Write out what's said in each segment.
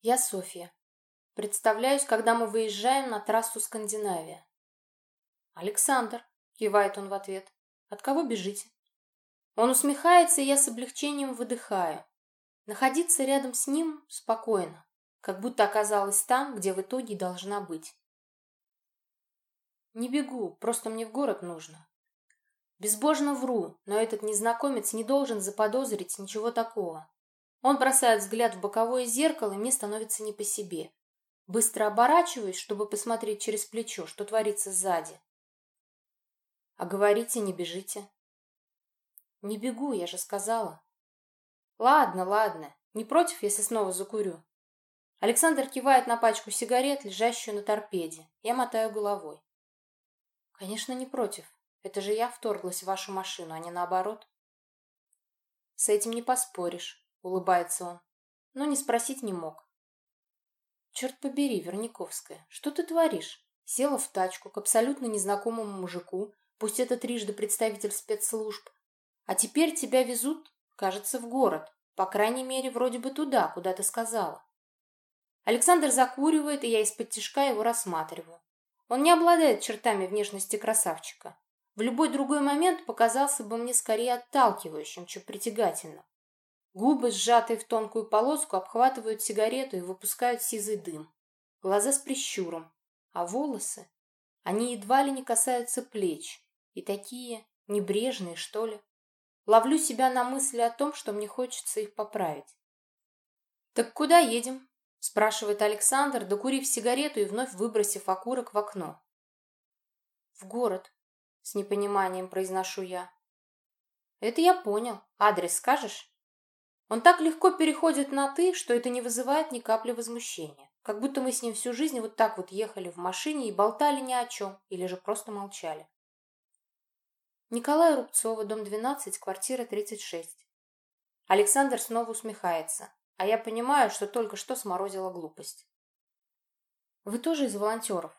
Я Софья. Представляюсь, когда мы выезжаем на трассу Скандинавия. Александр, кивает он в ответ. От кого бежите? Он усмехается, и я с облегчением выдыхаю. Находиться рядом с ним спокойно, как будто оказалась там, где в итоге должна быть. Не бегу, просто мне в город нужно. Безбожно вру, но этот незнакомец не должен заподозрить ничего такого. Он бросает взгляд в боковое зеркало, и мне становится не по себе. Быстро оборачиваюсь, чтобы посмотреть через плечо, что творится сзади. А говорите, не бежите. Не бегу, я же сказала. Ладно, ладно. Не против, если снова закурю? Александр кивает на пачку сигарет, лежащую на торпеде. Я мотаю головой. Конечно, не против. Это же я вторглась в вашу машину, а не наоборот. С этим не поспоришь, улыбается он. Но не спросить не мог. Черт побери, Верниковская, что ты творишь? Села в тачку к абсолютно незнакомому мужику, пусть это трижды представитель спецслужб, а теперь тебя везут Кажется, в город. По крайней мере, вроде бы туда, куда ты сказала. Александр закуривает, и я из-под тишка его рассматриваю. Он не обладает чертами внешности красавчика. В любой другой момент показался бы мне скорее отталкивающим, чем притягательным. Губы, сжатые в тонкую полоску, обхватывают сигарету и выпускают сизый дым. Глаза с прищуром. А волосы? Они едва ли не касаются плеч. И такие небрежные, что ли. Ловлю себя на мысли о том, что мне хочется их поправить. «Так куда едем?» – спрашивает Александр, докурив сигарету и вновь выбросив окурок в окно. «В город», – с непониманием произношу я. «Это я понял. Адрес скажешь?» Он так легко переходит на «ты», что это не вызывает ни капли возмущения. Как будто мы с ним всю жизнь вот так вот ехали в машине и болтали ни о чем, или же просто молчали. Николая Рубцова, дом 12, квартира 36. Александр снова усмехается, а я понимаю, что только что сморозила глупость. Вы тоже из волонтеров?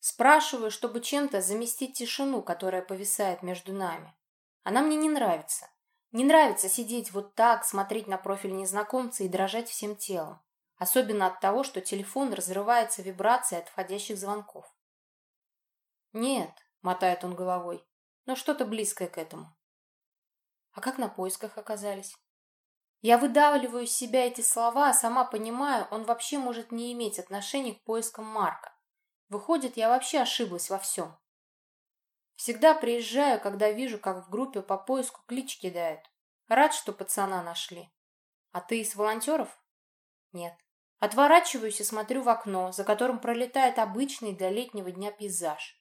Спрашиваю, чтобы чем-то заместить тишину, которая повисает между нами. Она мне не нравится. Не нравится сидеть вот так, смотреть на профиль незнакомца и дрожать всем телом. Особенно от того, что телефон разрывается вибрацией от входящих звонков. «Нет», — мотает он головой, но что-то близкое к этому. А как на поисках оказались? Я выдавливаю из себя эти слова, а сама понимаю, он вообще может не иметь отношения к поискам Марка. Выходит, я вообще ошиблась во всем. Всегда приезжаю, когда вижу, как в группе по поиску клич кидают. Рад, что пацана нашли. А ты из волонтеров? Нет. Отворачиваюсь и смотрю в окно, за которым пролетает обычный для летнего дня пейзаж.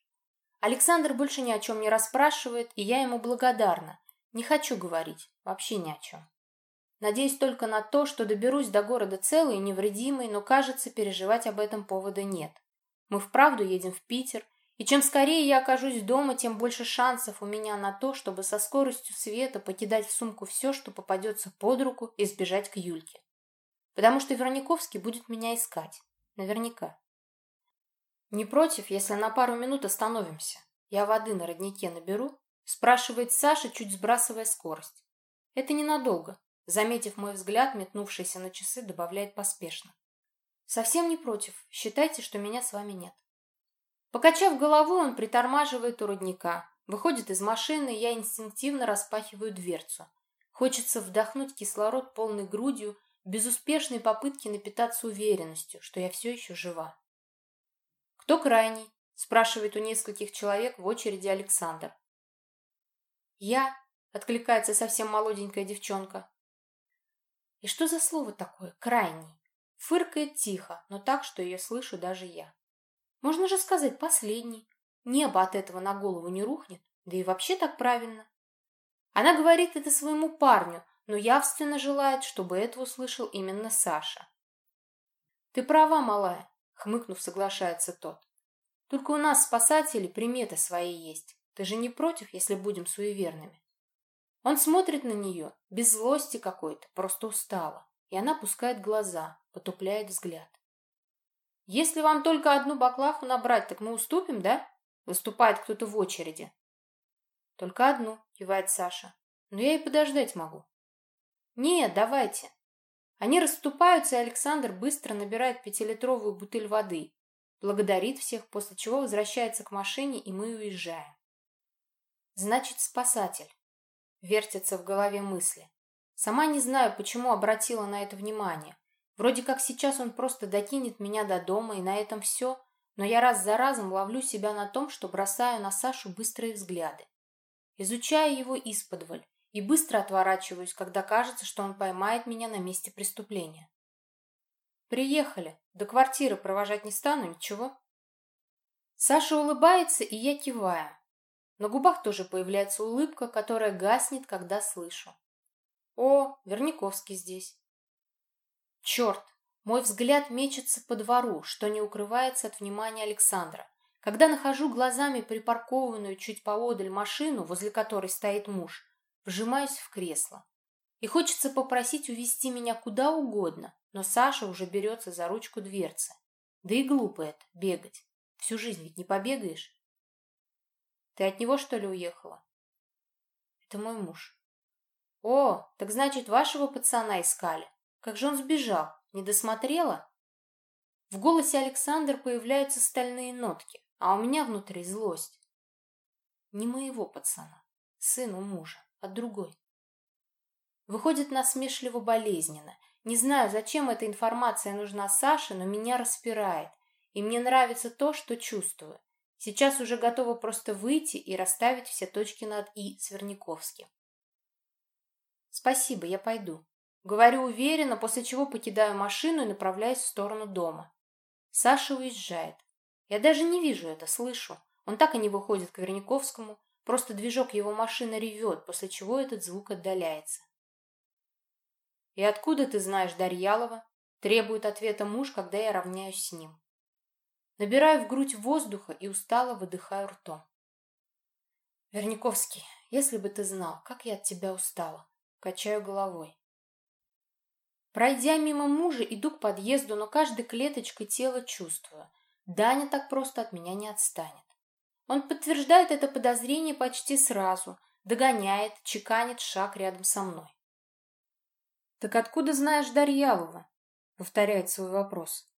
Александр больше ни о чем не расспрашивает, и я ему благодарна. Не хочу говорить, вообще ни о чем. Надеюсь только на то, что доберусь до города целый и невредимый, но, кажется, переживать об этом повода нет. Мы вправду едем в Питер, и чем скорее я окажусь дома, тем больше шансов у меня на то, чтобы со скоростью света покидать в сумку все, что попадется под руку, и сбежать к Юльке. Потому что Верниковский будет меня искать. Наверняка. «Не против, если на пару минут остановимся? Я воды на роднике наберу?» спрашивает Саша, чуть сбрасывая скорость. «Это ненадолго», заметив мой взгляд, метнувшийся на часы, добавляет поспешно. «Совсем не против. Считайте, что меня с вами нет». Покачав головой, он притормаживает у родника. Выходит из машины, я инстинктивно распахиваю дверцу. Хочется вдохнуть кислород полной грудью, безуспешной попытки напитаться уверенностью, что я все еще жива. «Кто крайний?» – спрашивает у нескольких человек в очереди Александр. «Я», – откликается совсем молоденькая девчонка. «И что за слово такое «крайний»?» Фыркает тихо, но так, что ее слышу даже я. Можно же сказать «последний». Небо от этого на голову не рухнет, да и вообще так правильно. Она говорит это своему парню, но явственно желает, чтобы это услышал именно Саша. «Ты права, малая. Хмыкнув, соглашается тот. Только у нас, спасатели, приметы свои есть. Ты же не против, если будем суеверными? Он смотрит на нее, без злости какой-то, просто устала. И она пускает глаза, потупляет взгляд. «Если вам только одну баклаху набрать, так мы уступим, да?» Выступает кто-то в очереди. «Только одну», — кивает Саша. «Но я и подождать могу». «Нет, давайте». Они расступаются, и Александр быстро набирает пятилитровую бутыль воды, благодарит всех, после чего возвращается к машине, и мы уезжаем. Значит, спасатель. Вертятся в голове мысли. Сама не знаю, почему обратила на это внимание. Вроде как сейчас он просто докинет меня до дома, и на этом все, но я раз за разом ловлю себя на том, что бросаю на Сашу быстрые взгляды. Изучаю его исподволь и быстро отворачиваюсь, когда кажется, что он поймает меня на месте преступления. «Приехали. До квартиры провожать не стану, ничего?» Саша улыбается, и я киваю. На губах тоже появляется улыбка, которая гаснет, когда слышу. О, Верняковский здесь. Черт, мой взгляд мечется по двору, что не укрывается от внимания Александра. Когда нахожу глазами припаркованную чуть поодаль машину, возле которой стоит муж, вжимаюсь в кресло. И хочется попросить увести меня куда угодно, но Саша уже берется за ручку дверцы. Да и глупо это, бегать. Всю жизнь ведь не побегаешь. Ты от него, что ли, уехала? Это мой муж. О, так значит, вашего пацана искали. Как же он сбежал? Не досмотрела? В голосе Александра появляются стальные нотки, а у меня внутри злость. Не моего пацана, сыну мужа, а другой. Выходит насмешливо болезненно. Не знаю, зачем эта информация нужна Саше, но меня распирает. И мне нравится то, что чувствую. Сейчас уже готова просто выйти и расставить все точки над «и» с. «Спасибо, я пойду». Говорю уверенно, после чего покидаю машину и направляюсь в сторону дома. Саша уезжает. Я даже не вижу это, слышу. Он так и не выходит к Верняковскому, просто движок его машины ревет, после чего этот звук отдаляется. «И откуда ты знаешь Дарьялова?» Требует ответа муж, когда я равняюсь с ним. Набираю в грудь воздуха и устало выдыхаю ртом. Верниковский, если бы ты знал, как я от тебя устала. Качаю головой. Пройдя мимо мужа, иду к подъезду, но каждой клеточкой тела чувствую. Даня так просто от меня не отстанет. Он подтверждает это подозрение почти сразу, догоняет, чеканит шаг рядом со мной. «Так откуда знаешь Дарьялова?» — повторяет свой вопрос.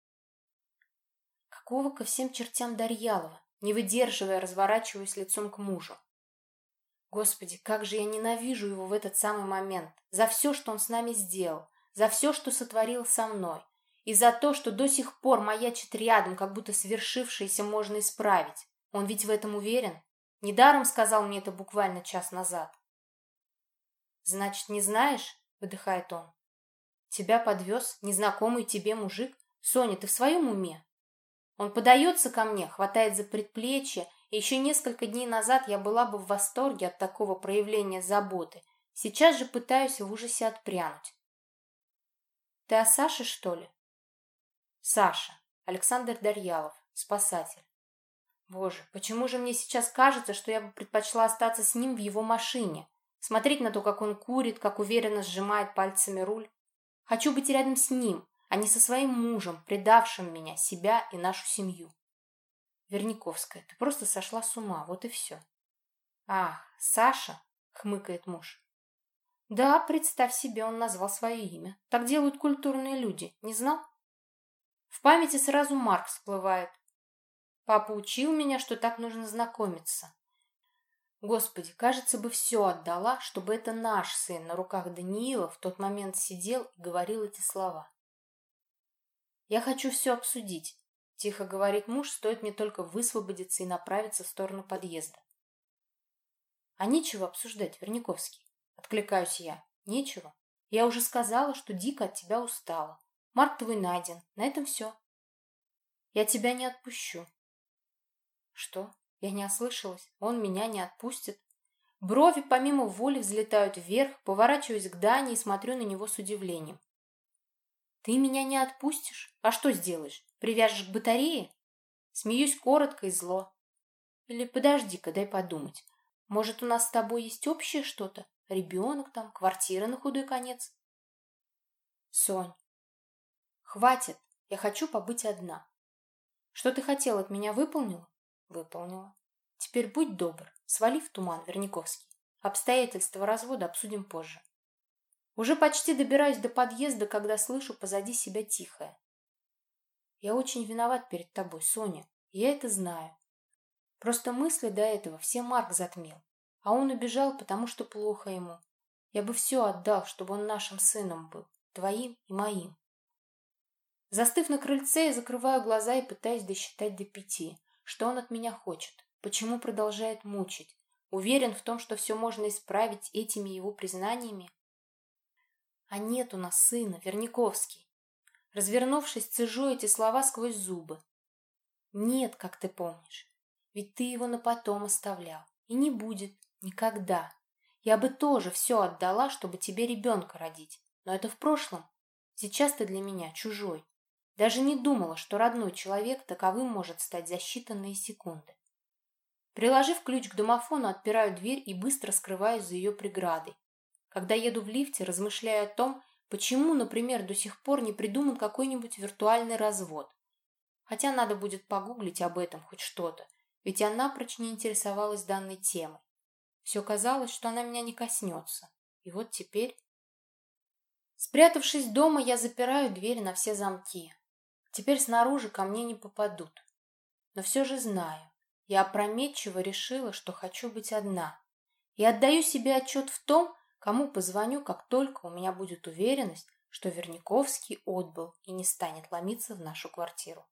Какого ко всем чертям Дарьялова? Не выдерживая, разворачиваюсь лицом к мужу. Господи, как же я ненавижу его в этот самый момент. За все, что он с нами сделал. За все, что сотворил со мной. И за то, что до сих пор маячит рядом, как будто свершившееся можно исправить. Он ведь в этом уверен. Недаром сказал мне это буквально час назад. «Значит, не знаешь?» — выдыхает он. «Тебя подвез незнакомый тебе мужик? Соня, ты в своем уме?» Он подается ко мне, хватает за предплечье, и еще несколько дней назад я была бы в восторге от такого проявления заботы. Сейчас же пытаюсь в ужасе отпрянуть. Ты о Саше, что ли? Саша. Александр Дарьялов. Спасатель. Боже, почему же мне сейчас кажется, что я бы предпочла остаться с ним в его машине? Смотреть на то, как он курит, как уверенно сжимает пальцами руль. Хочу быть рядом с ним, а не со своим мужем, предавшим меня, себя и нашу семью. Верниковская, ты просто сошла с ума, вот и все. Ах, Саша, хмыкает муж. Да, представь себе, он назвал свое имя. Так делают культурные люди, не знал? В памяти сразу Марк всплывает. Папа учил меня, что так нужно знакомиться. Господи, кажется бы, все отдала, чтобы это наш сын на руках Даниила в тот момент сидел и говорил эти слова. «Я хочу все обсудить», — тихо говорит муж, стоит мне только высвободиться и направиться в сторону подъезда. «А нечего обсуждать, Верняковский», — откликаюсь я. «Нечего. Я уже сказала, что дико от тебя устала. Марк твой найден. На этом все. Я тебя не отпущу». «Что? Я не ослышалась. Он меня не отпустит?» Брови помимо воли взлетают вверх, поворачиваюсь к Дане и смотрю на него с удивлением. Ты меня не отпустишь? А что сделаешь? Привяжешь к батарее? Смеюсь коротко и зло. Или подожди-ка, дай подумать. Может, у нас с тобой есть общее что-то? Ребенок там, квартира на худой конец? Сонь, хватит. Я хочу побыть одна. Что ты хотел от меня, выполнила? Выполнила. Теперь будь добр, свали в туман, Верниковский. Обстоятельства развода обсудим позже. Уже почти добираюсь до подъезда, когда слышу позади себя тихое. Я очень виноват перед тобой, Соня. Я это знаю. Просто мысли до этого все Марк затмил. А он убежал, потому что плохо ему. Я бы все отдал, чтобы он нашим сыном был. Твоим и моим. Застыв на крыльце, я закрываю глаза и пытаюсь досчитать до пяти. Что он от меня хочет? Почему продолжает мучить? Уверен в том, что все можно исправить этими его признаниями? А нет у нас сына, Верняковский. Развернувшись, цежу эти слова сквозь зубы. Нет, как ты помнишь. Ведь ты его на потом оставлял. И не будет. Никогда. Я бы тоже все отдала, чтобы тебе ребенка родить. Но это в прошлом. Сейчас ты для меня чужой. Даже не думала, что родной человек таковым может стать за считанные секунды. Приложив ключ к домофону, отпираю дверь и быстро скрываюсь за ее преградой. Когда еду в лифте, размышляю о том, почему, например, до сих пор не придуман какой-нибудь виртуальный развод. Хотя надо будет погуглить об этом хоть что-то, ведь я напрочь не интересовалась данной темой. Все казалось, что она меня не коснется. И вот теперь... Спрятавшись дома, я запираю дверь на все замки. Теперь снаружи ко мне не попадут. Но все же знаю, я опрометчиво решила, что хочу быть одна. И отдаю себе отчет в том, кому позвоню, как только у меня будет уверенность, что Верняковский отбыл и не станет ломиться в нашу квартиру.